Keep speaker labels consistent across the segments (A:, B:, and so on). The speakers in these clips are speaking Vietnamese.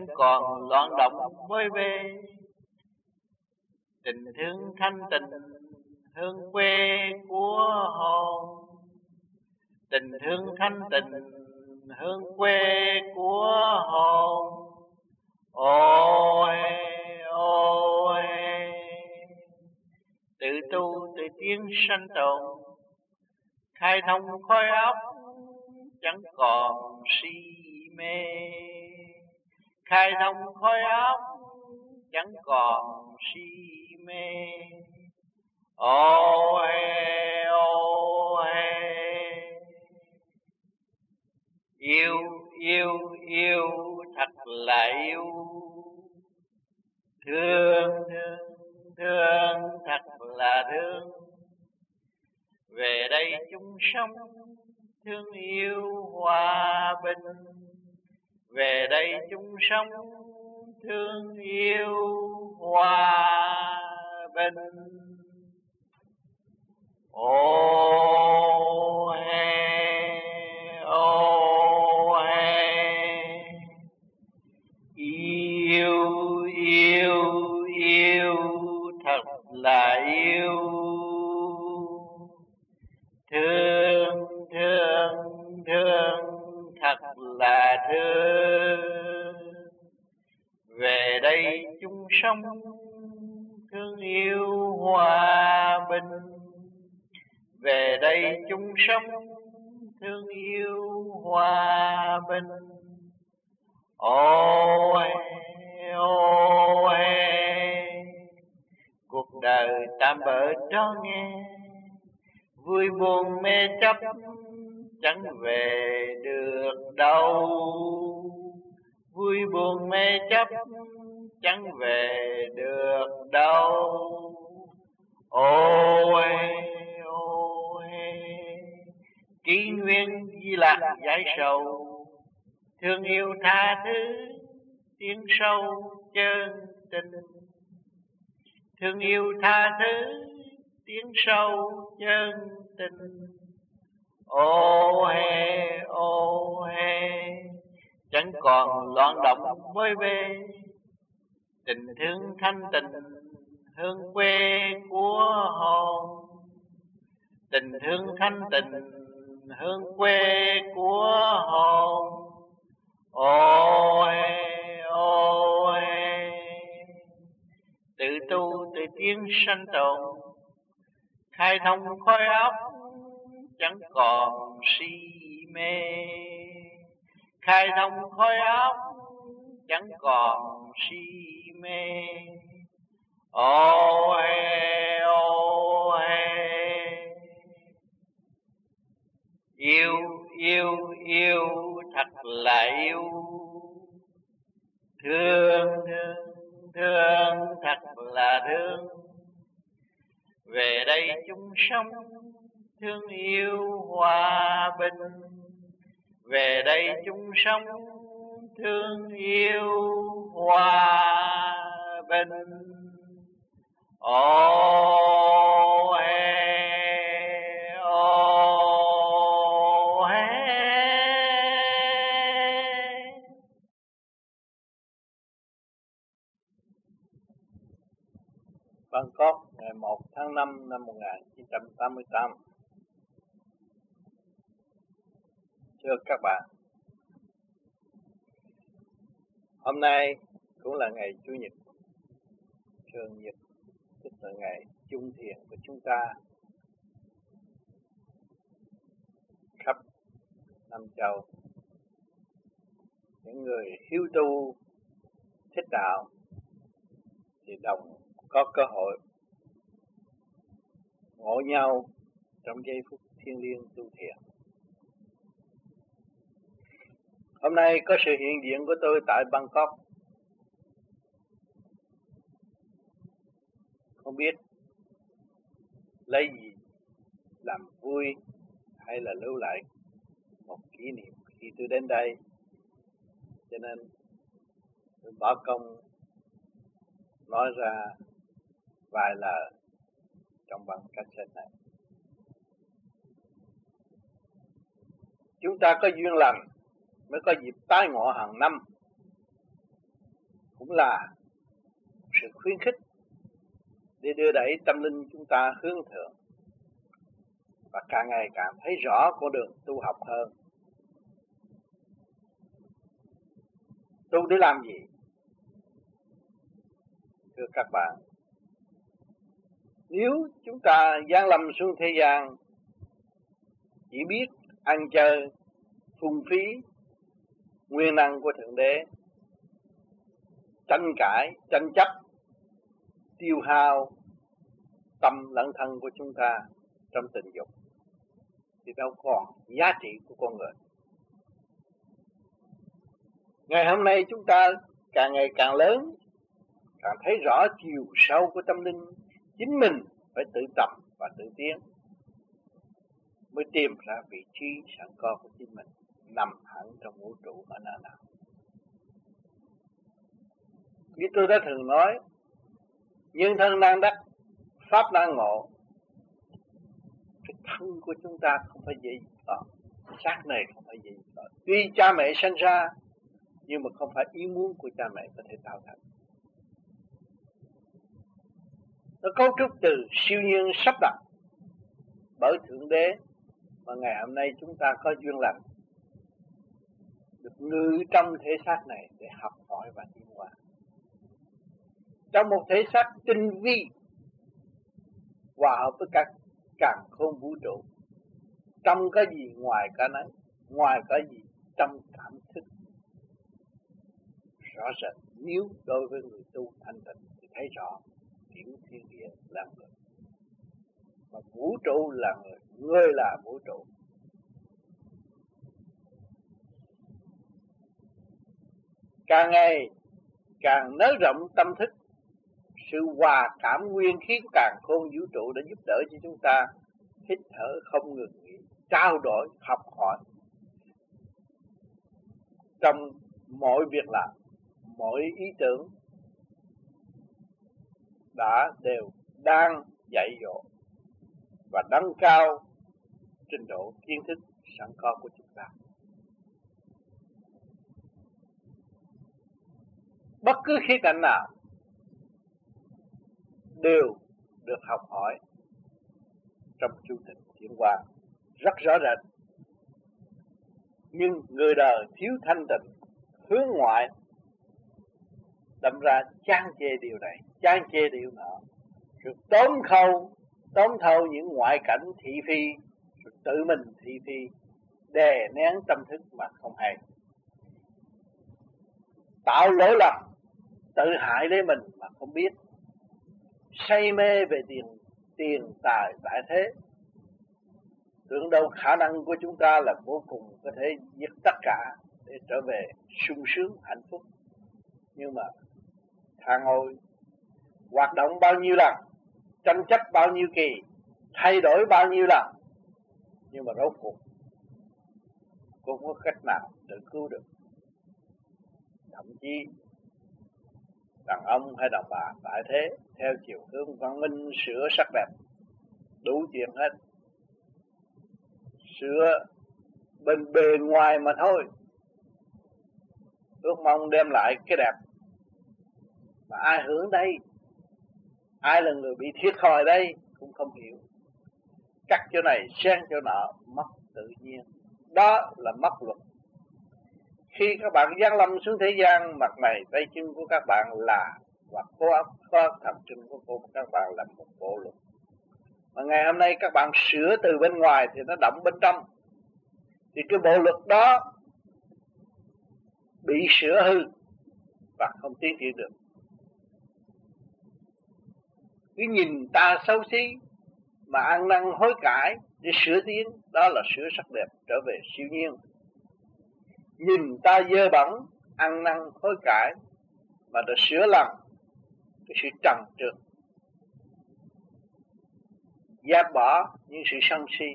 A: chẳng còn loạn động với về tình thương thanh tình thương quê của hồn tình thương thanh tình hương quê của hồn ôi ôi. Tự tu tự tiến sanh tồn, khai thông khói óc chẳng còn si mê khai thông khói óc, chẳng còn si mê. Ô hê ô hê yêu yêu yêu, thật là yêu. Thương thương thương, thật là thương. Về đây chúng sống thương yêu hòa bình về đây chung sống thương yêu hòa bình. Ô hê ô hê yêu yêu yêu, thật là yêu. Thương đầy đây chung sống thương yêu hòa bình. Về đây chung sống thương yêu hòa bình. Ôi ôi, cuộc đời tạm bỡ cho nghe. Vui buồn mê chấp, chẳng về được đâu. Vui buồn mê chấp chẳng về được đâu. Ôi ôi, kỷ nguyên di lạc giải sầu, thương yêu tha thứ, tiếng sâu chân tình. Thương yêu tha thứ, tiếng sâu chân tình. Ô hê ô hê chẳng còn loạn động với bê tình thương thanh tình hương quê của hồn tình thương thanh tình hương quê của hồn ôi ôi. Tự tu tự tiến sanh tồn, khai thông khói óc chẳng còn si mê. Khai thông khói óc chẳng còn si sống thương yêu hòa bình. Về đây chung sống thương yêu hòa bình. Ô hê ô hê
B: Bangkok, ngày 1 tháng 5 năm 1988 Thưa các bạn Hôm nay cũng là ngày Chủ nhật. Thường nhật từ ngày chung thiền của chúng ta. Khắp năm châu. Những người hiếu tu, thích đạo thì đồng có cơ hội ngộ nhau trong giây phút thiên liêng tu thiền. Hôm nay có sự hiện diện của tôi tại Bangkok. Không biết lấy gì làm vui hay là lưu lại một kỷ niệm khi tôi đến đây. Cho nên tôi bỏ công nói ra vài lời trong bằng cassette này. Chúng ta có duyên lành mới có dịp tái ngộ hàng năm cũng là sự khuyến khích để đưa đẩy tâm linh chúng ta hướng thượng và càng ngày càng thấy rõ con đường tu học hơn. Tu để làm gì? Thưa các bạn, nếu chúng ta gian lầm xuống thế gian chỉ biết ăn chơi phung phí nguyên năng của thượng đế. Tranh cãi, tranh chấp, tiêu hao tâm lẫn thân của chúng ta trong tình dục thì đâu còn giá trị của con người. Ngày hôm nay chúng ta càng ngày càng lớn, càng thấy rõ chiều sâu của tâm linh. Chính mình phải tự tập và tự tiến, mới tìm ra vị trí sẵn có của chính mình nằm hẳn trong vũ trụ ở nơi nào? Như tôi đã thường nói, nhân thân đang đắc, pháp đang ngộ. Cái thân của chúng ta không phải dễ có xác này không phải dễ có tuy cha mẹ sinh ra, nhưng mà không phải ý muốn của cha mẹ có thể tạo thành. Nó cấu trúc từ siêu nhiên sắp đặt bởi thượng đế mà ngày hôm nay chúng ta có duyên lành được ngự trong thể xác này để học hỏi và tiến hóa. Trong một thể xác tinh vi, hòa hợp với các càng không vũ trụ, trong cái gì ngoài cái nấy ngoài cái gì trong cảm thức. Rõ rệt nếu đối với người tu thanh tịnh thì thấy rõ những thiên địa là người. Mà vũ trụ là người người là vũ trụ. Càng ngày, càng nới rộng tâm thức sự hòa cảm nguyên khí của càng khôn vũ trụ đã giúp đỡ cho chúng ta hít thở không ngừng nghỉ, trao đổi, học hỏi trong mọi việc làm, mọi ý tưởng đã đều đang dạy dỗ và nâng cao trình độ kiến thức sẵn có của chúng ta. Bất cứ khía cạnh nào đều được học hỏi trong chu trình chuyển hóa rất rõ rệt. Nhưng người đời thiếu thanh tịnh, hướng ngoại, đâm ra chán chê điều này chán chê điều nọ. Rồi tóm khâu tóm thâu những ngoại cảnh thị phi rồi tự mình thị phi đè nén tâm thức mà không hay. Tạo lỗi lầm tự hại lấy mình mà không biết. Say mê về tiền tiền, tài tại thế. Tưởng đâu khả năng của chúng ta là vô cùng có thể giết tất cả để trở về sung sướng, hạnh phúc. Nhưng mà thằng ngồi hoạt động bao nhiêu lần, tranh chấp bao nhiêu kỳ, thay đổi bao nhiêu lần, nhưng mà rốt cuộc, cũng không có cách nào tự cứu được. Thậm chí đàn ông hay đàn bà, tại thế, theo chiều hướng văn minh, sửa sắc đẹp, đủ chuyện hết. Sửa bên bề ngoài mà thôi. Ước mong đem lại cái đẹp. Mà ai hưởng đây? Ai là người bị thiệt thòi đây? Cũng không hiểu. Cắt chỗ này, xen chỗ nọ, mất tự nhiên. Đó là mất luật khi các bạn giáng lâm xuống thế gian, mặt mày, tay chân của các bạn là hoặc có óc có thần kinh của cô, các bạn là một bộ luật. Mà ngày hôm nay các bạn sửa từ bên ngoài thì nó động bên trong. Thì cái bộ luật đó bị sửa hư và không tiến triển được. Cái nhìn ta xấu xí mà ăn năn hối cải để sửa tiến đó là sửa sắc đẹp trở về siêu nhiên nhìn ta dơ bẩn, ăn năn, hối cải, mà được sửa lần cái sự trần trượt. Dẹp bỏ những sự sân si,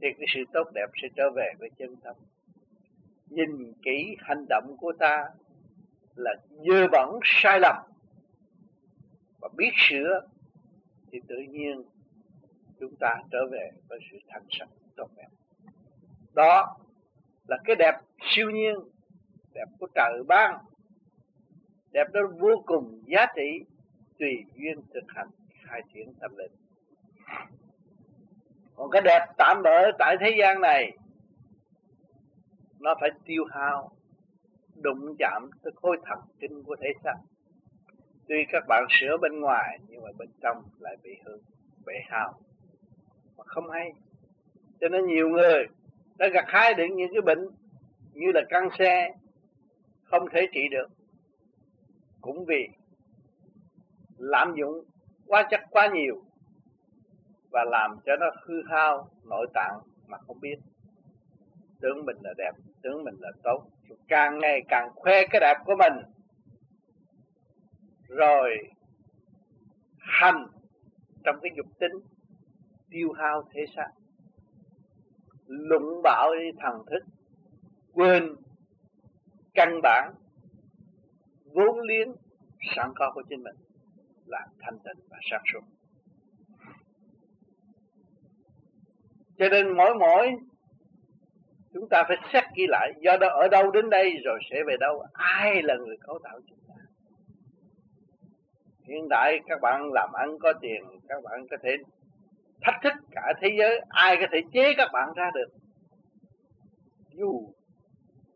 B: thì cái sự tốt đẹp sẽ trở về với chân tâm nhìn kỹ hành động của ta là dơ bẩn, sai lầm. Và biết sửa, thì tự nhiên chúng ta trở về với sự thành sạch tốt đẹp. Đó là cái đẹp siêu nhiên, đẹp của trời ban, đẹp đó vô cùng giá trị, tùy duyên thực hành khai triển tâm linh. Còn cái đẹp tạm bỡ tại thế gian này, nó phải tiêu hao, đụng chạm tới khối thần kinh của thể xác. Tuy các bạn sửa bên ngoài, nhưng mà bên trong lại bị hư, bị hao. Mà không hay. Cho nên nhiều người đã gặt hái được những cái bệnh như là căng xe, không thể trị được. Cũng vì lạm dụng quá chất quá nhiều và làm cho nó hư hao nội tạng mà không biết. Tưởng mình là đẹp tưởng mình là tốt. Càng ngày càng khoe cái đẹp của mình. Rồi hành trong cái dục tính tiêu hao thế xác lụng bạo đi thần thức, quên căn bản, vốn liếng, sẵn có của chính mình là thanh tịnh và sáng suốt. Cho nên mỗi mỗi chúng ta phải xét ghi lại, do đó ở đâu đến đây rồi sẽ về đâu, ai là người cấu tạo chúng ta. Hiện tại các bạn làm ăn có tiền, các bạn có thể thách thức cả thế giới, ai có thể chế các bạn ra được. Dù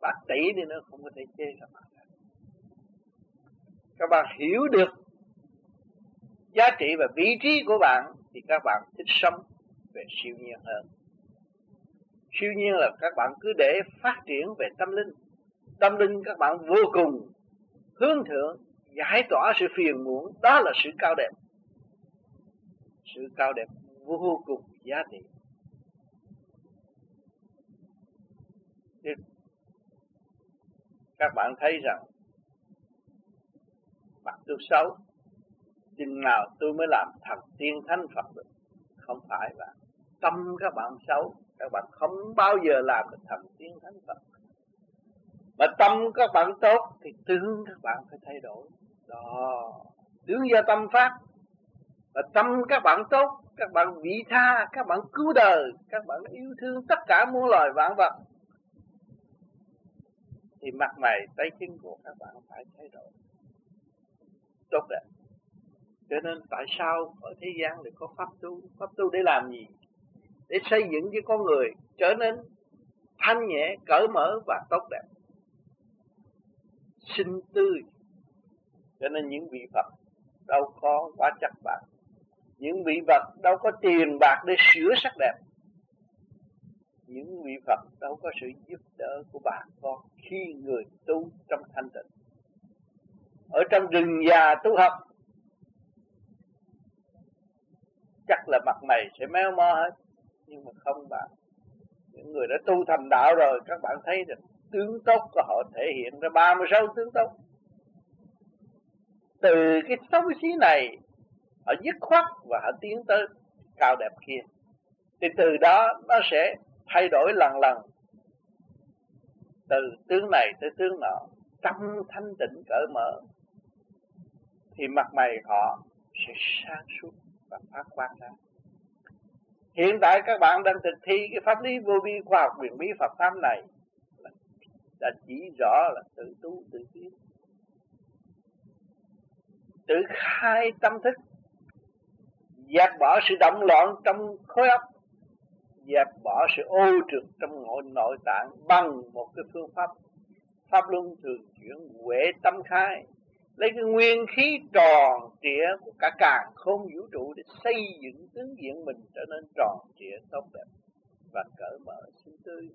B: bác tỷ đi nữa không có thể chế các bạn ra các bạn hiểu được giá trị và vị trí của bạn thì các bạn thích sống về siêu nhiên hơn. Siêu nhiên là các bạn cứ để phát triển về tâm linh. Tâm linh các bạn vô cùng hướng thượng, giải tỏa sự phiền muộn. Đó là sự cao đẹp. Sự cao đẹp vô cùng giá trị các bạn thấy rằng mặt tôi xấu, chừng nào tôi mới làm thần tiên thánh phật được? Không phải là tâm các bạn xấu, các bạn không bao giờ làm được thần tiên thánh phật. Mà tâm các bạn tốt thì tướng các bạn phải thay đổi. Đó, tướng do tâm phát và tâm các bạn tốt, các bạn vị tha, các bạn cứu đời, các bạn yêu thương tất cả muôn loài vạn vật. Thì mặt mày, tay chân của các bạn phải thay đổi. Tốt đẹp. Cho nên tại sao ở thế gian lại có pháp tu? Pháp tu để làm gì? Để xây dựng cho con người trở nên thanh nhẹ, cởi mở và tốt đẹp. Sinh tươi. Cho nên những vị Phật đâu có quá chắc bạn những vị Phật đâu có tiền bạc để sửa sắc đẹp. Những vị Phật đâu có sự giúp đỡ của bà con khi người tu trong thanh tịnh. Ở trong rừng già tu học, chắc là mặt mày sẽ méo mó hết. Nhưng mà không bạn những người đã tu thành đạo rồi, các bạn thấy được tướng tốt của họ thể hiện ra 36 tướng tốt từ cái xấu xí này họ dứt khoát và họ tiến tới cao đẹp kia. Thì từ đó nó sẽ thay đổi lần lần. Từ tướng này tới tướng nọ tâm thanh tịnh cởi mở, thì mặt mày họ sẽ sáng suốt và phát quang ra. Hiện tại các bạn đang thực thi cái pháp lý vô vi khoa học quyền bí Phật pháp này đã chỉ rõ là tự tu, tự tiến. Tự khai tâm thức dẹp bỏ sự động loạn trong khối óc. Dẹp bỏ sự ô trượt trong nội nội tạng bằng một cái phương pháp. Pháp luân thường chuyển huệ tâm khai. Lấy cái nguyên khí tròn trịa của cả càng không vũ trụ để xây dựng tướng diện mình trở nên tròn trịa, tốt đẹp và cởi mở sinh tươi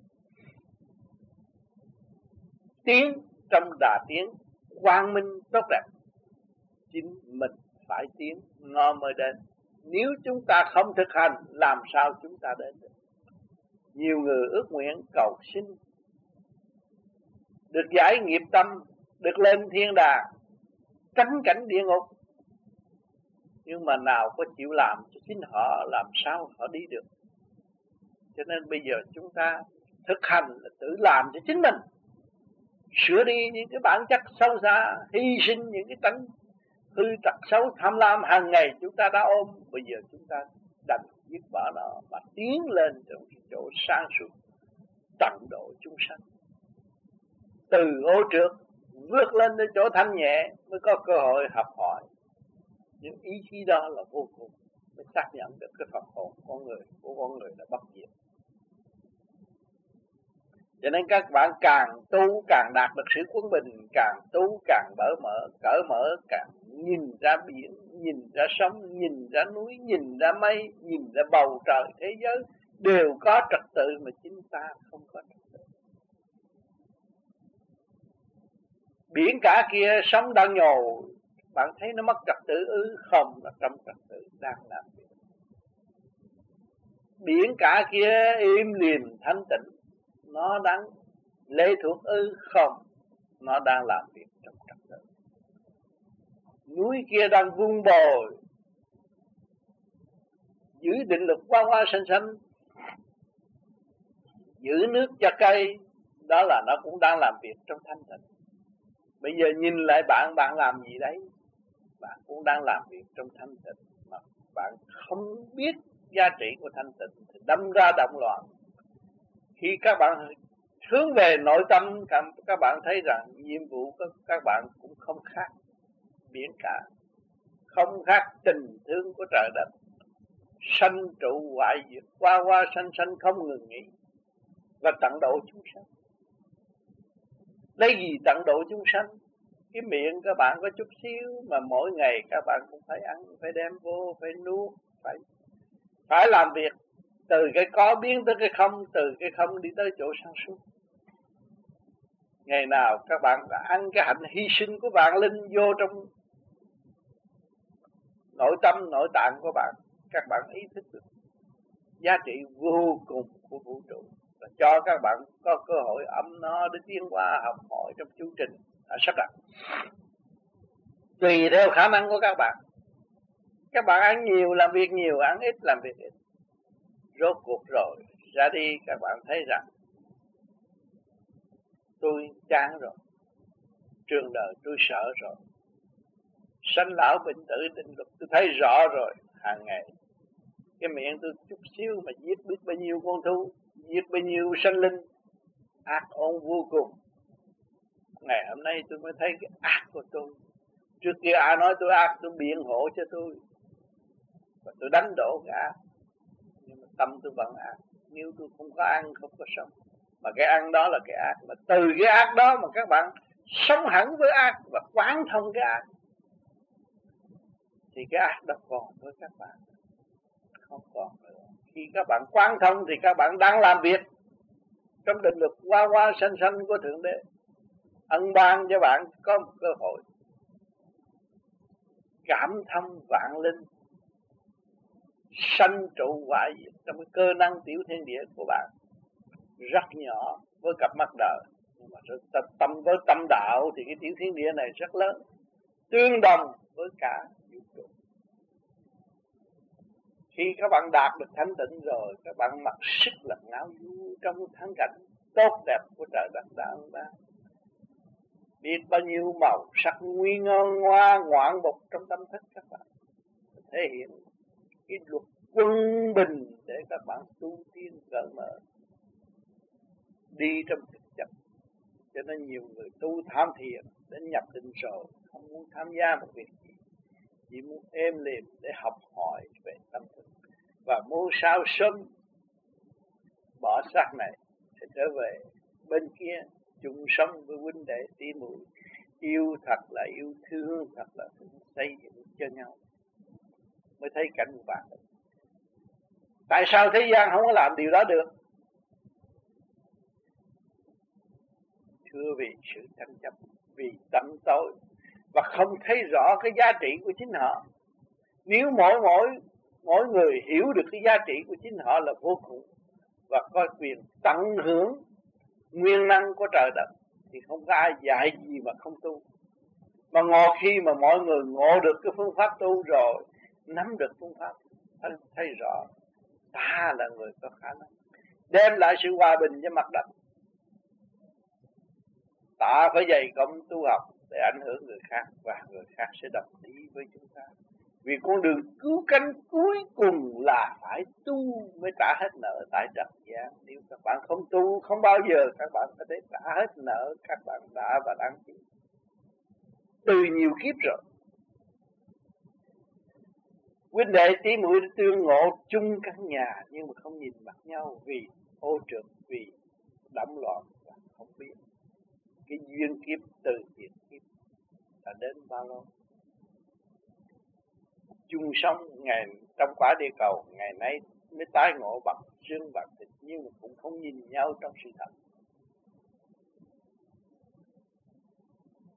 B: tiến trong đà tiến quang minh tốt đẹp. Chính mình phải tiến nó mới đến nếu chúng ta không thực hành, làm sao chúng ta đến được? Nhiều người ước nguyện cầu xin. Được giải nghiệp tâm, được lên thiên đàng, tránh cảnh địa ngục. Nhưng mà nào có chịu làm cho chính họ, làm sao họ đi được? Cho nên bây giờ chúng ta thực hành là tự làm cho chính mình. Sửa đi những cái bản chất sâu xa, hy sinh những cái tánh hư tật xấu tham lam, hàng ngày chúng ta đã ôm. Bây giờ chúng ta đành dứt bỏ nó mà tiến lên trong cái chỗ sáng suốt, tận độ chúng sanh. Từ ô trượt vượt lên đến chỗ thanh nhẹ mới có cơ hội học hỏi. Những ý chí đó là vô cùng, mới xác nhận được cái phần hồn con người, của con người là bất diệt cho nên các bạn càng tu càng đạt được sự quân bình, càng tu càng mở mở cởi mở, càng nhìn ra biển, nhìn ra sông nhìn ra núi, nhìn ra mây, nhìn ra bầu trời thế giới, đều có trật tự mà chính ta không có trật tự. Biển cả kia sóng đang nhồi, bạn thấy nó mất trật tự ư? Không, là trong trật tự đang làm việc. Biển cả kia im lìm thanh tịnh nó đang lệ thuộc ư không, nó đang làm việc trong trật tự. Núi kia đang vung bồi. Giữ định lực qua hoa xanh xanh giữ nước cho cây. Đó là nó cũng đang làm việc trong thanh tịnh. Bây giờ nhìn lại bạn bạn làm gì đấy? Bạn cũng đang làm việc trong thanh tịnh mà bạn không biết giá trị của thanh tịnh thì đâm ra động loạn khi các bạn hướng về nội tâm các bạn thấy rằng nhiệm vụ của các bạn cũng không khác biển cả. Không khác tình thương của trời đất. Sanh trụ hoại diệt. Qua qua sanh sanh không ngừng nghỉ. Và tận độ chúng sanh. Lấy gì tận độ chúng sanh? Cái miệng các bạn có chút xíu mà mỗi ngày các bạn cũng phải ăn, phải đem vô, phải nuốt, phải phải làm việc từ cái có biến tới cái không, từ cái không đi tới chỗ sáng suốt ngày nào các bạn đã ăn cái hạnh hy sinh của bạn linh vô trong nội tâm, nội tạng của bạn, các bạn ý thức được giá trị vô cùng của vũ trụ. Và cho các bạn có cơ hội âm nó để tiến qua học hỏi trong chương trình đã sắp đặt. Tùy theo khả năng của các bạn. Các bạn ăn nhiều làm việc nhiều, ăn ít làm việc ít rốt cuộc rồi, ra đi, các bạn thấy rằng tôi chán rồi, trường đời tôi sợ rồi. Sanh lão bệnh tử định luật tôi thấy rõ rồi, hàng ngày. Cái miệng tôi chút xíu mà giết biết bao nhiêu con thú, giết bao nhiêu sanh linh, ác ôn vô cùng. Ngày hôm nay tôi mới thấy cái ác của tôi. Trước kia ai nói tôi ác, tôi biện hộ cho tôi. Và tôi đánh đổ cái ác tâm tôi vẫn ác nếu tôi không có ăn, không có sống. Mà cái ăn đó là cái ác. Mà từ cái ác đó mà các bạn sống hẳn với ác và quán thông cái ác, thì cái ác đó còn với các bạn. Không còn nữa. Khi các bạn quán thông thì các bạn đang làm việc trong định luật qua qua sanh sanh của thượng đế. Ân ban cho bạn có một cơ hội. Cảm thông vạn linh sanh trụ hoại trong cái cơ năng tiểu thiên địa của bạn rất nhỏ với cặp mắt đời. Nhưng mà tâm, tâm với tâm đạo thì cái tiểu thiên địa này rất lớn tương đồng với cả vũ trụ. Khi các bạn đạt được thanh tịnh rồi các bạn mặc sức là ngáo du trong thắng cảnh tốt đẹp của trời đất đã ông ta biết bao nhiêu màu sắc nguy ngon hoa ngoạn mục trong tâm thức các bạn thể hiện cái luật quân bình để các bạn tu tiên cởi mở, đi trong thực chất. Cho nên nhiều người tu tham thiền đến nhập định rồi không muốn tham gia một việc gì, chỉ muốn êm lềm để học hỏi về tâm thức. Và muốn sao sớm bỏ xác này sẽ trở về bên kia, chung sống với huynh đệ tỷ muội. Yêu thật là yêu thương, thật là xây dựng cho nhau mới thấy cảnh vạn tại sao thế gian không có làm điều đó được? Thưa vì sự tranh chấp, vì tâm tối, và không thấy rõ cái giá trị của chính họ. Nếu mỗi mỗi mỗi người hiểu được cái giá trị của chính họ là vô cùng, và có quyền tận hưởng nguyên năng của trời đất, thì không có ai dạy gì mà không tu. Mà ngồi khi mà mọi người ngộ được cái phương pháp tu rồi nắm được phương pháp thấy, thấy rõ ta là người có khả năng đem lại sự hòa bình cho mặt đất. Ta phải dày công tu học để ảnh hưởng người khác và người khác sẽ đồng ý với chúng ta. Vì con đường cứu cánh cuối cùng là phải tu mới trả hết nợ tại trần gian. Nếu các bạn không tu không bao giờ các bạn có thể trả hết nợ các bạn đã và đang chịu. Từ nhiều kiếp rồi huynh đệ tí mũi tương ngộ chung căn nhà, nhưng mà không nhìn mặt nhau vì ô trượt, vì đẫm loạn và không biết. Cái duyên kiếp từ thiện kiếp đã đến bao lâu? Chung sống ngày, trong quả địa cầu, ngày nay mới tái ngộ bằng xương bằng thịt, nhưng mà cũng không nhìn nhau trong sự thật.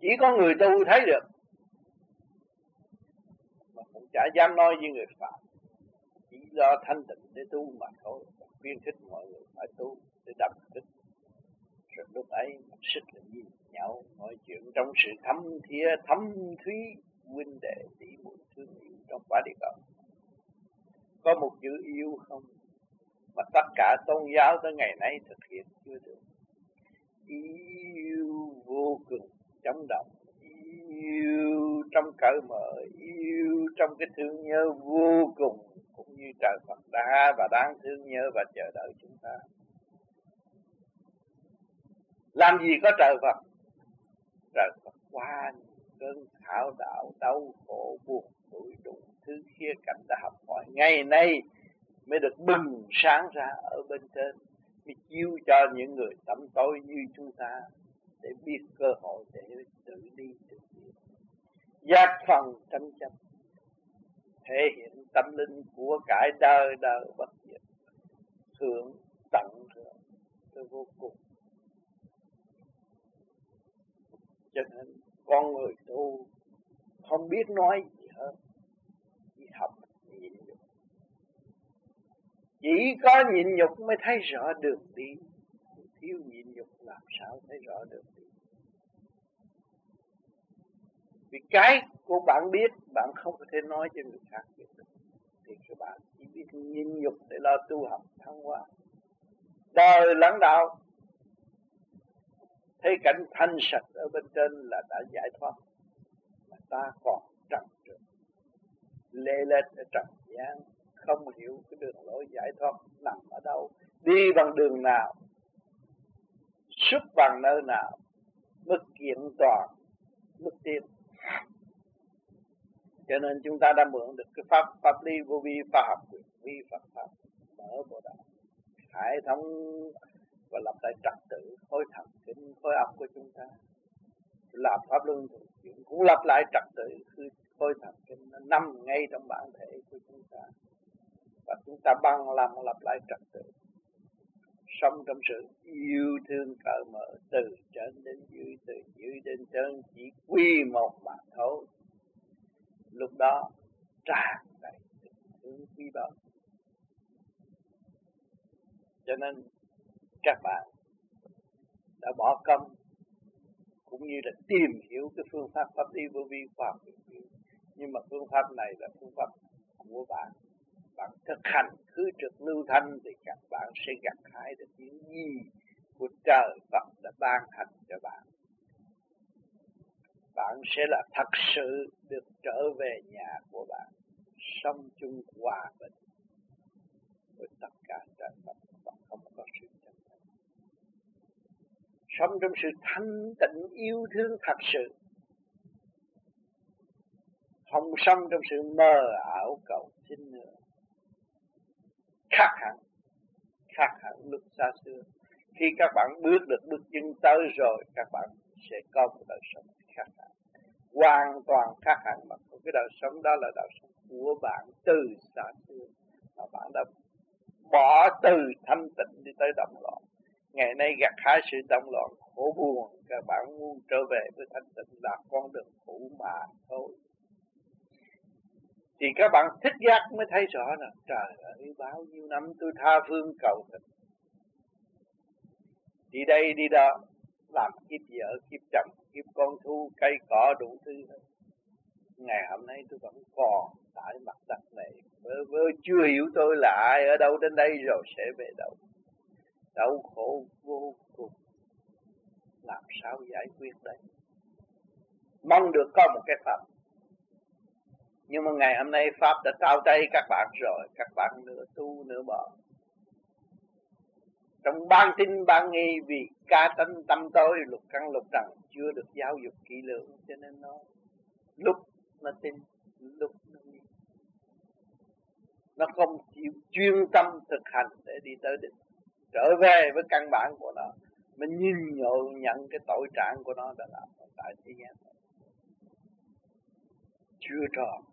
B: Chỉ có người tu thấy được chả dám nói với người phạm chỉ do thanh tịnh để tu mà thôi. Khuyên khích mọi người phải tu để đập thức rồi lúc ấy sức là nhìn nhau. Nói chuyện trong sự thấm thía, thấm thúy, huynh đệ, tỷ muội, thương yêu trong quả địa cầu. Có một chữ yêu không? Mà tất cả tôn giáo tới ngày nay thực hiện chưa được. Yêu vô cùng chống động yêu trong cởi mở, yêu trong cái thương nhớ vô cùng, cũng như trời Phật đã và đang thương nhớ và chờ đợi chúng ta. Làm gì có trời Phật? Trời Phật qua cơn thảo đạo đau khổ, buồn tuổi đủ thứ khía cạnh đã học hỏi. Ngày nay mới được bừng sáng ra ở bên trên, mới chiếu cho những người tâm tối như chúng ta để biết cơ hội để tự đi tự nhiên giác phần tranh chấp, thể hiện tâm linh của cải đời đời bất diệt, thượng tận thượng, tôi vô cùng. Cho nên con người tu không biết nói gì hơn chỉ học nhịn nhục. Chỉ có nhịn nhục mới thấy rõ đường đi thiếu nhịn dục làm sao thấy rõ được? vì cái của bạn biết, bạn không có thể nói cho người khác biết được. Thì các bạn chỉ biết nhịn nhục để lo tu học, thăng hoa. Đời lãng đạo, thấy cảnh thanh sạch ở bên trên là đã giải thoát. Mà ta còn trần trượt, lê lết ở trần gian, không hiểu cái đường lối giải thoát nằm ở đâu. Đi bằng đường nào xuất bằng nơi nào mức kiện toàn mức tiên cho nên chúng ta đã mượn được cái pháp pháp lý vô vi khoa học quyền, vi Phật pháp, mở bộ đạo hệ thống và lập lại trật tự, khối thần kinh, khối óc của chúng ta. Làm pháp luân thường chuyển, cũng lập lại trật tự khối thần kinh, nó nằm ngay trong bản thể của chúng ta. Và chúng ta bằng lòng lập lại trật tự. Sống trong sự yêu thương cởi mở từ trên đến dưới từ dưới đến trên chỉ quy một mà thôi lúc đó tràn đầy tình thương quý báu cho nên các bạn đã bỏ công cũng như là tìm hiểu cái phương pháp pháp lý vô vi khoa học nhưng mà phương pháp này là phương pháp của bạn. Bạn thực hành cứ trực lưu thanh thì các bạn sẽ gặt hái được những gì của trời Phật đã ban hành cho bạn. Bạn sẽ là thật sự được trở về nhà của bạn, sống chung hòa bình với tất cả trời Phật và không có sự chấp sống trong sự thanh tịnh, yêu thương thật sự. Không sống trong sự mơ ảo cầu xin nữa. Khác hẳn khác hẳn lúc xa xưa. Khi các bạn bước được bước chân tới rồi, các bạn sẽ có một đời sống khác hẳn. Hoàn toàn khác hẳn mà. Cái đời sống đó là đời sống của bạn từ xa xưa mà bạn đã bỏ từ thanh tịnh đi tới động loạn. Ngày nay gặt hái sự động loạn khổ buồn các bạn muốn trở về với thanh tịnh là con đường cũ mà thôi. Thì các bạn thích giác mới thấy rõ là trời ơi, bao nhiêu năm tôi tha phương cầu tình đi đây đi đó, làm kiếp vợ, kiếp chồng, kiếp con thu, cây cỏ đủ thứ ngày hôm nay tôi vẫn còn tại mặt đất này. Vơ vơ chưa hiểu tôi là ai, ở đâu đến đây rồi sẽ về đâu. Đau khổ vô cùng. Làm sao giải quyết đây? Mong được có một cái pháp. Nhưng mà ngày hôm nay pháp đã trao tay các bạn rồi, các bạn nửa tu nửa bỏ trong ban tin, ban nghi, vì ca tánh tâm tối lục căn lục trần, chưa được giáo dục kỹ lưỡng, cho nên nó lúc nó tin, lúc nó không chịu chuyên tâm thực hành để đi tới đích. Trở về với căn bản của nó. Mình nhìn nhộ nhận cái tội trạng của nó đã làm tại thế gian này. Chưa tròn.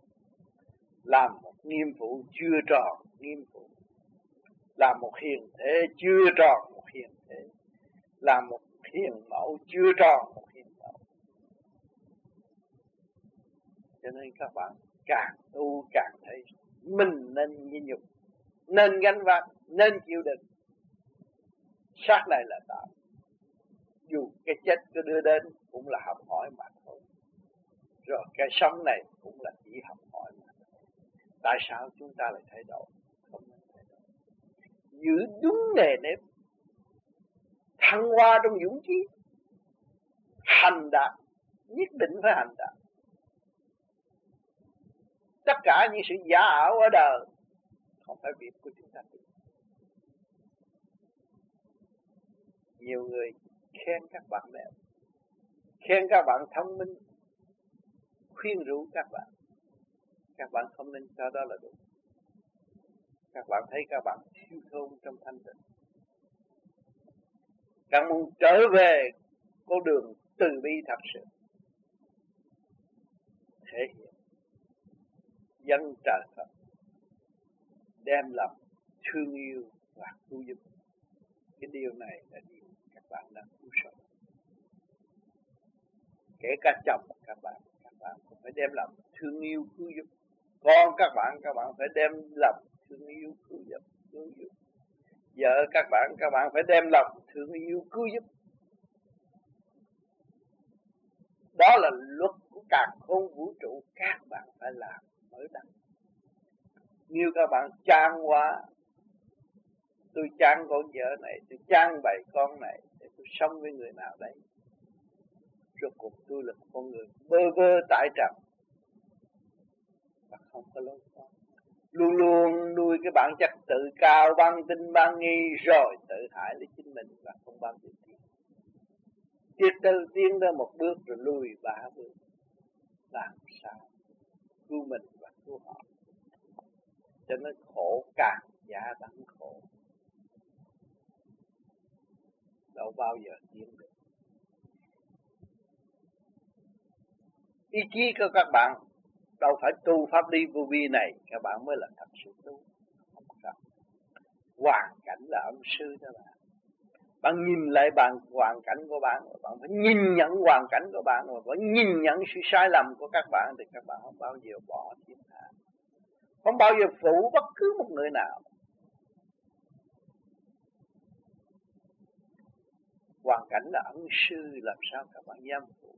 B: Làm một nghiêm phụ chưa tròn nghiêm phụ. Làm một hiền thế chưa tròn, một hiền thế. Làm một hiền mẫu chưa tròn, một hiền mẫu. Cho nên các bạn càng tu càng thấy mình nên nhịn nhục, nên gánh vác, nên chịu đựng. Sát này là tạo dù cái chết có đưa đến cũng là học hỏi mà thôi. Rồi cái sống này cũng là chỉ học hỏi mà thôi. Tại sao chúng ta lại thay đổi? Không nên thay đổi. Giữ đúng nề nếp, thăng hoa trong dũng khí hành đạt nhất định phải hành đạt tất cả những sự giả ảo ở đời không phải việc của chúng ta. Nhiều người khen các bạn đẹp khen các bạn thông minh, khuyên rủ các bạn. Các bạn thông minh cho đó là đúng. Các bạn thấy các bạn thiếu thốn trong thanh tịnh. Các muốn trở về con đường từ bi thật sự. Thể hiện dân trời Phật đem lòng thương yêu và cứu giúp. Cái điều này là điều các bạn đang cứu sống kể cả chồng các bạn các bạn cũng phải đem lòng thương yêu cứu giúp. Con các bạn các bạn phải đem lòng thương yêu cứu giúp cứu giúp. Vợ các bạn các bạn phải đem lòng thương yêu cứu giúp. Đó là luật của cả khôn vũ trụ, các bạn phải làm mới đặng. Nếu các bạn trang quá tôi trang con vợ này tôi trang bày con này để tôi sống với người nào đấy, rốt cuộc tôi là một con người bơ vơ tại trần và không có lối thoát. Luôn luôn nuôi cái bản chất tự cao băng tin, băng nghi rồi tự hại lấy chính mình và không bao giờ tiến tiến tới tiến ra một bước rồi lùi ba bước. Làm sao cứu mình? Của họ. Cho nên khổ càng, giả đắng khổ. Đâu bao giờ tiến được. Ý chí của các bạn, đâu phải tu pháp lý vô vi này, các bạn mới là thật sự tu, không sao. Hoàn cảnh là ông sư đó bạn bạn nhìn lại bạn, hoàn cảnh của bạn bạn phải nhìn nhận hoàn cảnh của bạn, và phải nhìn nhận sự sai lầm của các bạn, thì các bạn không bao giờ bỏ thiên hạ không bao giờ phụ bất cứ một người nào. Hoàn cảnh là ẩn sư, làm sao các bạn dám phụ?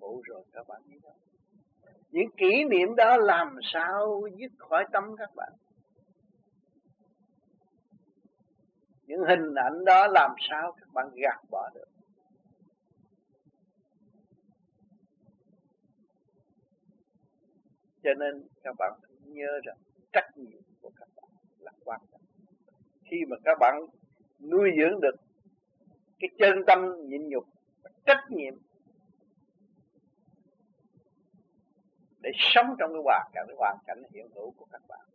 B: Phụ rồi các bạn đi đâu? Những kỷ niệm đó làm sao dứt khỏi tâm các bạn? Những hình ảnh đó làm sao các bạn gạt bỏ được? Cho nên các bạn nhớ rằng trách nhiệm của các bạn là quan trọng. Khi mà các bạn nuôi dưỡng được cái chân tâm nhịn nhục trách nhiệm để sống trong cái hoàn cảnh hoàn cảnh hiện hữu của các bạn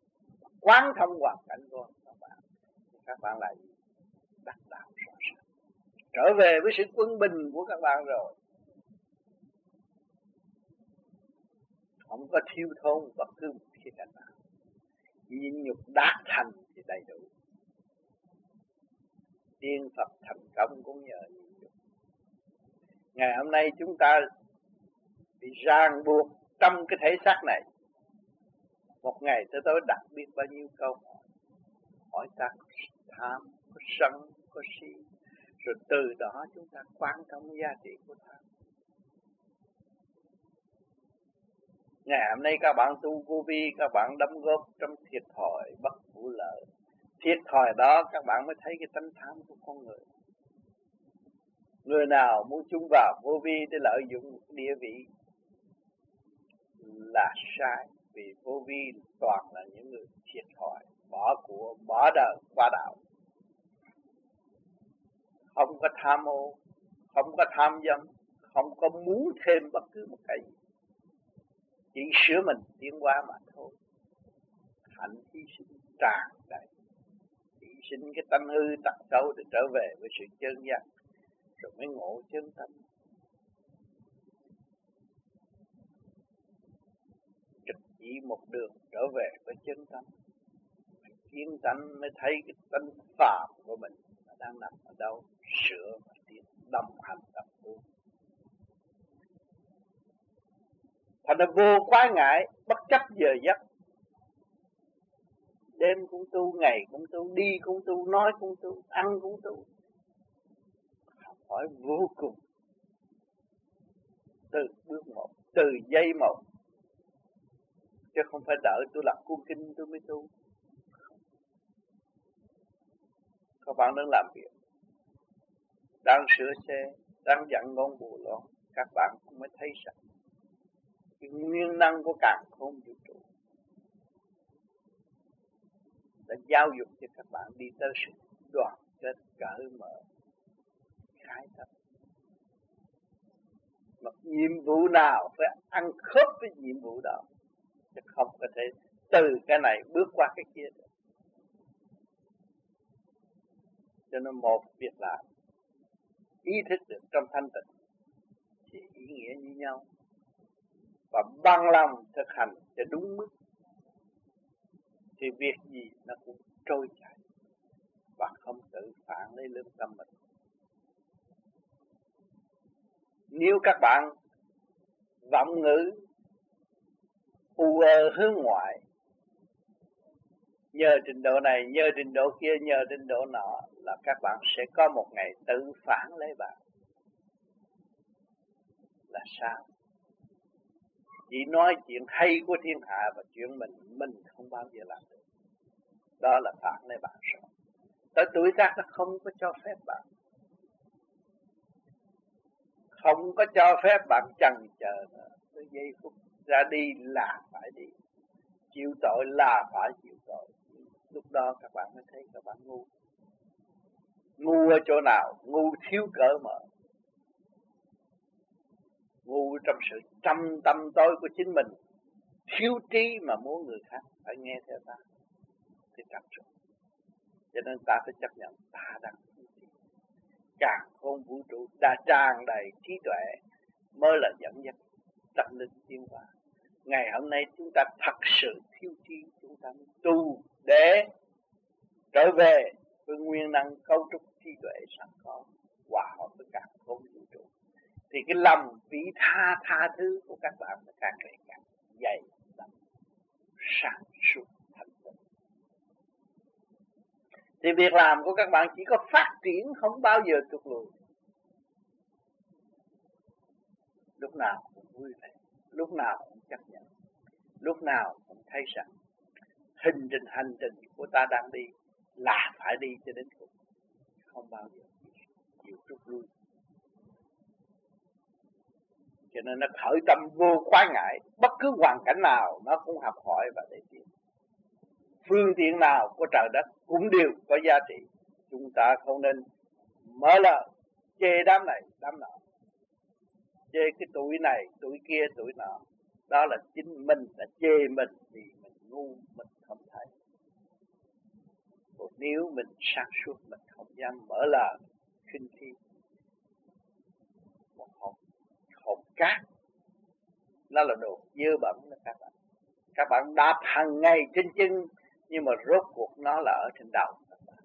B: quán thông hoàn cảnh của các bạn các bạn là gì? Đắc đạo rõ ràng trở về với sự quân bình của các bạn rồi. Không có thiếu thốn bất cứ một khi cạnh nào nhịn nhục đạt thành thì đầy đủ. Tiên Phật thành công cũng nhờ nhịn nhục. Ngày hôm nay chúng ta bị ràng buộc trong cái thể xác này. Một ngày tới tối đặt biết bao nhiêu câu hỏi. Hỏi ta có tham có sân có si rồi từ đó chúng ta quan tâm giá trị của tham ngày hôm nay các bạn tu vô vi, các bạn đóng góp trong thiệt thòi bất vụ lợi. Thiệt thòi đó các bạn mới thấy cái tánh tham của con người. Người nào muốn chung vào vô vi để lợi dụng địa vị là sai, vì vô vi toàn là những người thiệt thòi, bỏ của, bỏ đời, qua đạo không có tham ô, không có tham dâm, không có muốn thêm bất cứ một cái gì. Chỉ sửa mình tiến hóa mà thôi. Hạnh hy sinh tràn đầy. Hy sinh cái tâm hư tật xấu để trở về với sự chân giác, rồi mới ngộ chân tâm. Trực chỉ một đường trở về với chân tâm. Kiến tánh mới thấy cái tánh phạm của mình đang nằm ở đâu sửa và tiến đồng hành tập tu thành ra vô quá ngại bất chấp giờ giấc. Đêm cũng tu, ngày cũng tu, đi cũng tu, nói cũng tu, ăn cũng tu. Học hỏi vô cùng. Từ bước một, từ giây một. Chứ không phải đợi tôi làm cuốn kinh tôi mới tu. Các bạn đang làm việc đang sửa xe, đang dặn ngôn bù loạn các bạn cũng mới thấy rằng cái nguyên năng của càng không vũ trụ. Đã giáo dục cho các bạn đi tới sự đoàn kết cởi mở khai thác mà nhiệm vụ nào phải ăn khớp với nhiệm vụ đó chứ không có thể từ cái này bước qua cái kia được. Cho nên một việc làm ý thức được trong thanh tịnh thì ý nghĩa như nhau. Và bằng lòng thực hành cho đúng mức thì việc gì nó cũng trôi chảy và không tự phản lấy lương tâm mình. Nếu các bạn vọng ngữ, u ơ hướng ngoại, nhờ trình độ này, nhờ trình độ kia, nhờ trình độ nọ là các bạn sẽ có một ngày tự phản lấy bạn là sao? Chỉ nói chuyện hay của thiên hạ và chuyện mình mình không bao giờ làm được. Đó là phản lấy bạn rồi. Tới tuổi tác nó không có cho phép bạn. Không có cho phép bạn chần chờ nữa. Tới giây phút ra đi là phải đi. Chịu tội là phải chịu tội. Lúc đó các bạn mới thấy các bạn ngu ngu ở chỗ nào? Ngu thiếu cỡ mở. Ngu trong sự trăm tâm tối của chính mình. Thiếu trí mà muốn người khác phải nghe theo ta, thì trầm trọng. Cho nên ta phải chấp nhận ta đang thiếu trí. Càng không vũ trụ đã tràn đầy trí tuệ, mới là dẫn dắt tâm linh tiến hóa. Ngày hôm nay chúng ta thật sự thiếu trí, chúng ta mới tu để trở về với nguyên năng cấu trúc trí tuệ sẵn có, hòa hợp với cả không vũ trụ. Thì cái lòng vị tha tha thứ của các bạn nó càng ngày càng dày đậm sáng suốt thành tựu thì việc làm của các bạn chỉ có phát triển, không bao giờ tụt lùi. Lúc nào cũng vui vẻ, lúc nào cũng chấp nhận, lúc nào cũng thấy rằng hình trình, hành trình của ta đang đi là phải đi cho đến cùng không bao giờ chịu rút lui cho nên nó khởi tâm vô khoái ngại, bất cứ hoàn cảnh nào nó cũng học hỏi và để tiến. Phương tiện nào của trời đất cũng đều có giá trị. Chúng ta không nên mở lời chê đám này, đám nọ. Chê cái tuổi này, tuổi kia, tuổi nọ. Đó là chính mình đã chê mình vì mình ngu, mình không thấy còn nếu mình sáng suốt, mình không dám mở lời, khinh thi một hồn hồn cát. Nó là đồ dơ bẩn đó các bạn. Các bạn đạp hàng ngày trên chân, nhưng mà rốt cuộc nó là ở trên đầu các bạn.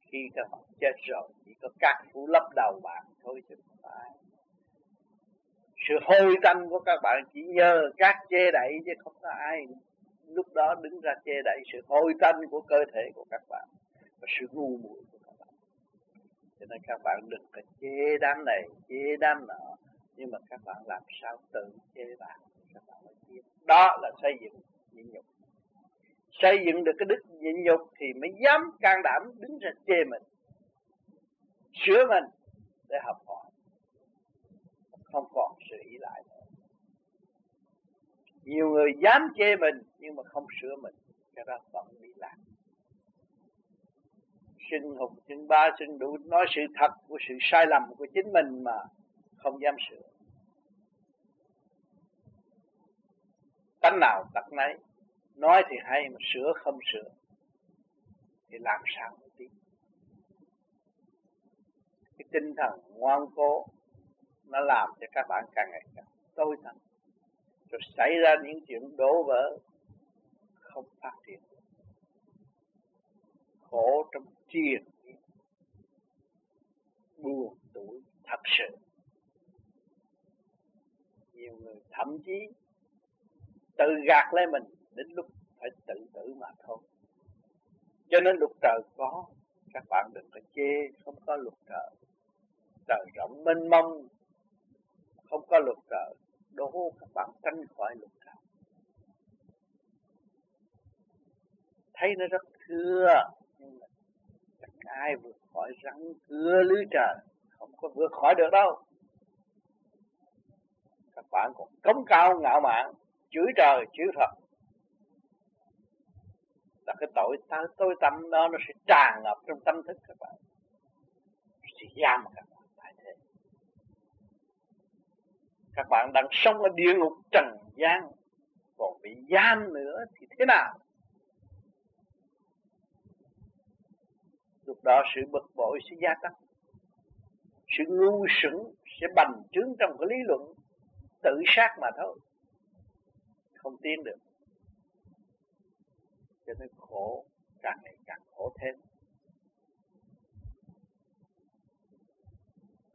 B: Khi các bạn chết rồi, chỉ có các phủ lấp đầu bạn thôi chứ không phải. Sự hôi tanh của các bạn chỉ nhờ các che đậy chứ không có ai lúc đó đứng ra che đậy sự hôi tanh của cơ thể của các bạn và sự ngu muội của các bạn. Cho nên các bạn đừng có chê đám này chê đám nọ, nhưng mà các bạn làm sao tự chê bạn các bạn mới biết đó là xây dựng nhịn nhục. Xây dựng được cái đức nhịn nhục thì mới dám can đảm đứng ra chê mình, sửa mình để học hỏi. Không còn sự ý lại nữa nhiều người dám chê mình, nhưng mà không sửa mình. Cho ra vẫn bị lạc sinh hùng, sinh ba, sinh đủ nói sự thật của sự sai lầm của chính mình mà không dám sửa. Tánh nào tật nấy, nói thì hay mà sửa không sửa, thì làm sao mới tin cái tinh thần ngoan cố, nó làm cho các bạn càng ngày càng tối thẳng rồi xảy ra những chuyện đổ vỡ, không phát triển khổ trong triền buồn tuổi thật sự. Nhiều người thậm chí tự gạt lấy mình đến lúc phải tự tử mà thôi. Cho nên luật trời có, các bạn đừng có chê, không có luật trời. Trời rộng mênh mông, không có luật trời đổ các bạn tránh khỏi lục đạo. Thấy nó rất thưa, nhưng mà chẳng ai vượt khỏi răng cưa lưới trời. Không có vượt khỏi được đâu. Các bạn còn cống cao ngạo mạn, chửi trời, chửi Phật. Là cái tội tối tâm đó nó sẽ tràn ngập trong tâm thức các bạn. Sẽ giam các bạn tại thế các bạn đang sống ở địa ngục trần gian. Còn bị giam nữa thì thế nào? Lúc đó sự bực bội sẽ gia tăng. Sự ngu sững sẽ bành trướng trong cái lý luận. Tự sát mà thôi. Không tiến được. Cho nên khổ càng ngày càng khổ thêm.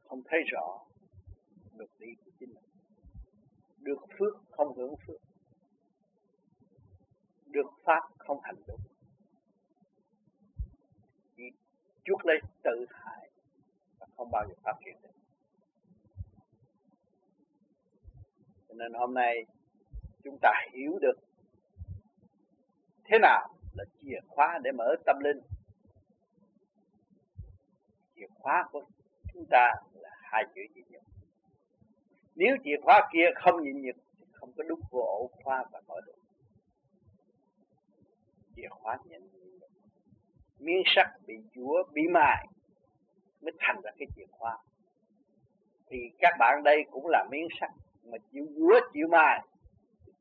B: Không thấy rõ. Được đi. của được phước không hưởng phước. Được pháp không hành đúng chỉ chuốc lấy tự hại và không bao giờ phát triển được. Cho nên hôm nay chúng ta hiểu được thế nào là chìa khóa để mở tâm linh. Chìa khóa của chúng ta là hai chữ gì nhất nếu chìa khóa kia không nhịn nhục, thì không có đúc vô ổ khóa và mở được. Chìa khóa nhịn miếng sắt bị chúa, bị mài mới thành ra cái chìa khóa. Thì các bạn đây cũng là miếng sắt mà chịu dúa chịu mài.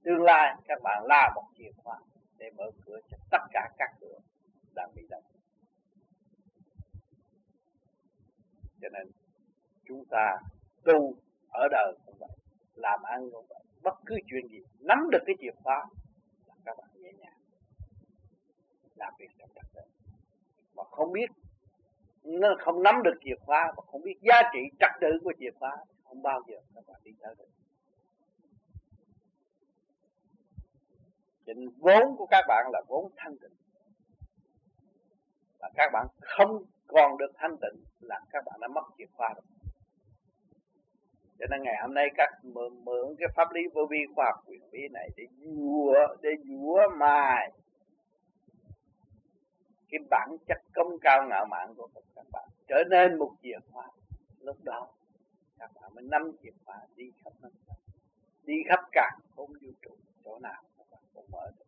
B: Tương lai các bạn là một chìa khóa để mở cửa cho tất cả các cửa đang bị đóng. Cho nên chúng ta tu ở đời làm ăn cũng vậy. Bất cứ chuyện gì, nắm được cái chìa khóa là các bạn nhẹ nhàng. Làm việc trong đặc tự mà không biết, nó không nắm được chìa khóa và không biết giá trị trật tự của chìa khóa, không bao giờ các bạn đi tới được. Cho vốn của các bạn là vốn thanh tịnh. Và các bạn không còn được thanh tịnh là các bạn đã mất chìa khóa rồi cho nên ngày hôm nay các mượn, mượn cái pháp lý vô vi khoa học quyền bí này để dùa để dùa mài cái bản chất công cao ngạo mạn của các bạn trở nên một chìa khóa. Lúc đó các bạn mới nắm chìa khóa đi khắp nơi. Đi khắp cả không vũ trụ chỗ nào cũng mở được.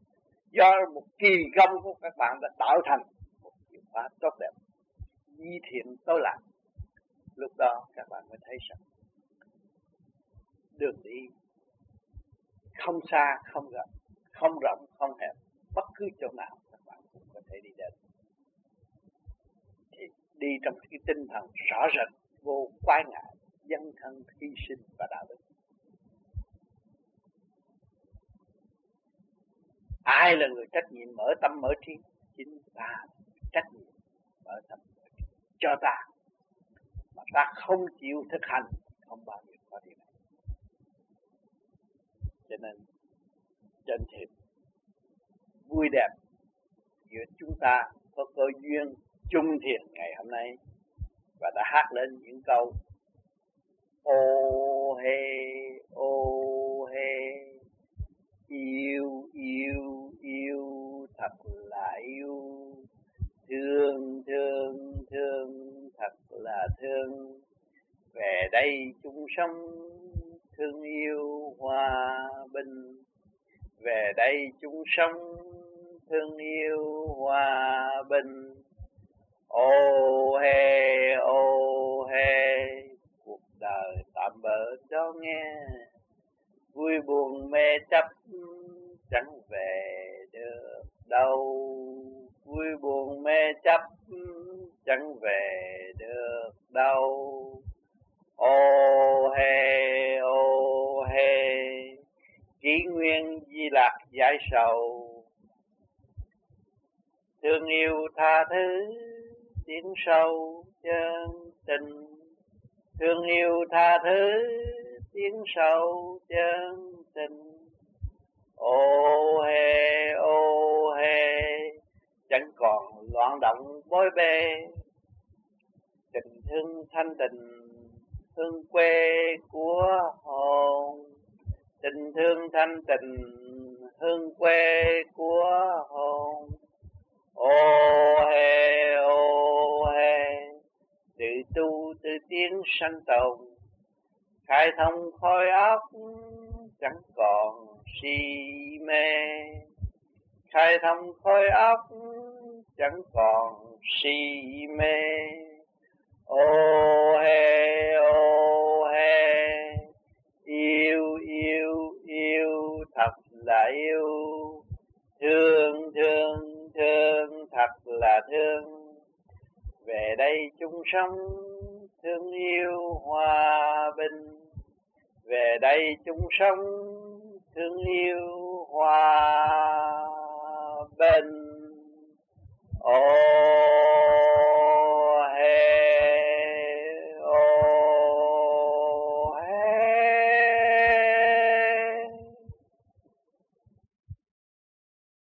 B: do một kỳ công của các bạn đã tạo thành một chìa khóa tốt đẹp di thiện tối lạc. Lúc đó các bạn mới thấy rằng đường đi. Không xa, không gần, không rộng, không hẹp. Bất cứ chỗ nào các bạn cũng có thể đi đến. Thì đi trong cái tinh thần rõ rệt, vô quái ngại dân thân, hy sinh và đạo đức. Ai là người trách nhiệm mở tâm mở trí? Chính ta trách nhiệm mở tâm mở trí. Cho ta. Mà ta không chịu thực hành, không bao giờ cho nên, trên thiệp vui đẹp giữa chúng ta có cơ duyên chung thiền ngày hôm nay. Và đã hát lên những câu, ô hê ô hê, yêu yêu yêu, thật là yêu, thương thương thương, thật là thương. Về đây chung sống thương yêu hòa bình. Về đây chúng sống thương yêu hòa bình. Ô hề ô hề, cuộc đời tạm bỡ cho nghe. Vui buồn mê chấp, chẳng về được đâu. Vui buồn mê chấp, chẳng về được đâu ô hê ô hê kỷ nguyên di lạc giải sầu. Thương yêu tha thứ tiến sâu chân tình. Thương yêu tha thứ tiến sâu chân tình. Ô hê ô hê, chẳng còn loạn động bối bê tình thương thanh tình thương quê của hồn, tình thương thanh tình hương quê của hồn. Ô hề ô hề tự tu tự tiến sanh tồn, khai thông khói óc chẳng còn si mê. Khai thông khói óc chẳng còn si mê ô hê ô hê yêu yêu yêu, thật là yêu. Thương thương thương, thật là thương. Về đây chung sống, thương yêu hòa bình. Về đây chung sống, thương yêu hòa bình. Ô